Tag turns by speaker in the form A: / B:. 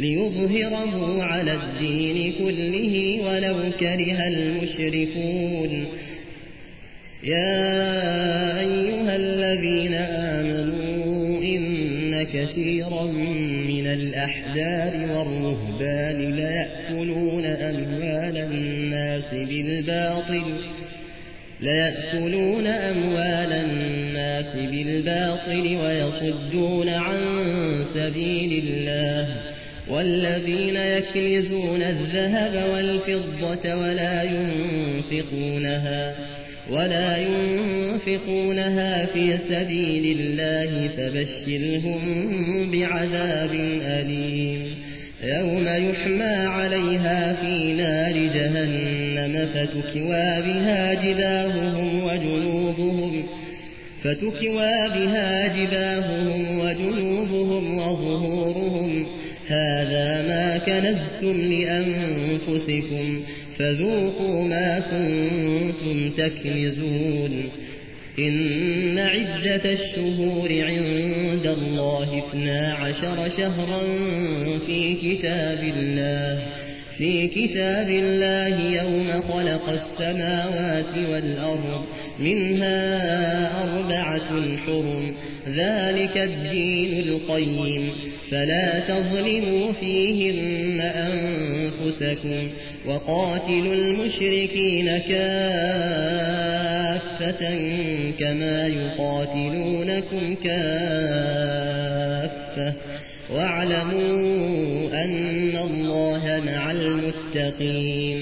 A: ليظهره على الدين كله ولو كره المشركون. يا أيها الذين آمنوا إن كثيرا من الأحزاب والرهبان ليأكلون أموال الناس بالباطل ليأكلون أموال الناس بالباطل ويصدون عن سبيل الله. والذين يكنزون الذهب والفضة ولا ينفقونها ولا ينفقونها في سبيل الله فبشرهم بعذاب أليم. يوم يحمى عليها في نار جهنم فتكوى بها جباههم وجنوبهم فتكوى بها جباههم هذا ما كنزتم لأنفسكم فذوقوا ما كنتم تكنزون إن عدة الشهور عند الله اثنا عشر شهرا في كتاب الله في كتاب الله يوم خلق السماوات والأرض منها أربعة حرم ذلك الدين القيم. فلا تظلموا فيهن أنفسكم وقاتلوا المشركين كافة كما يقاتلونكم كافة. واعلموا أن الله مع المتقين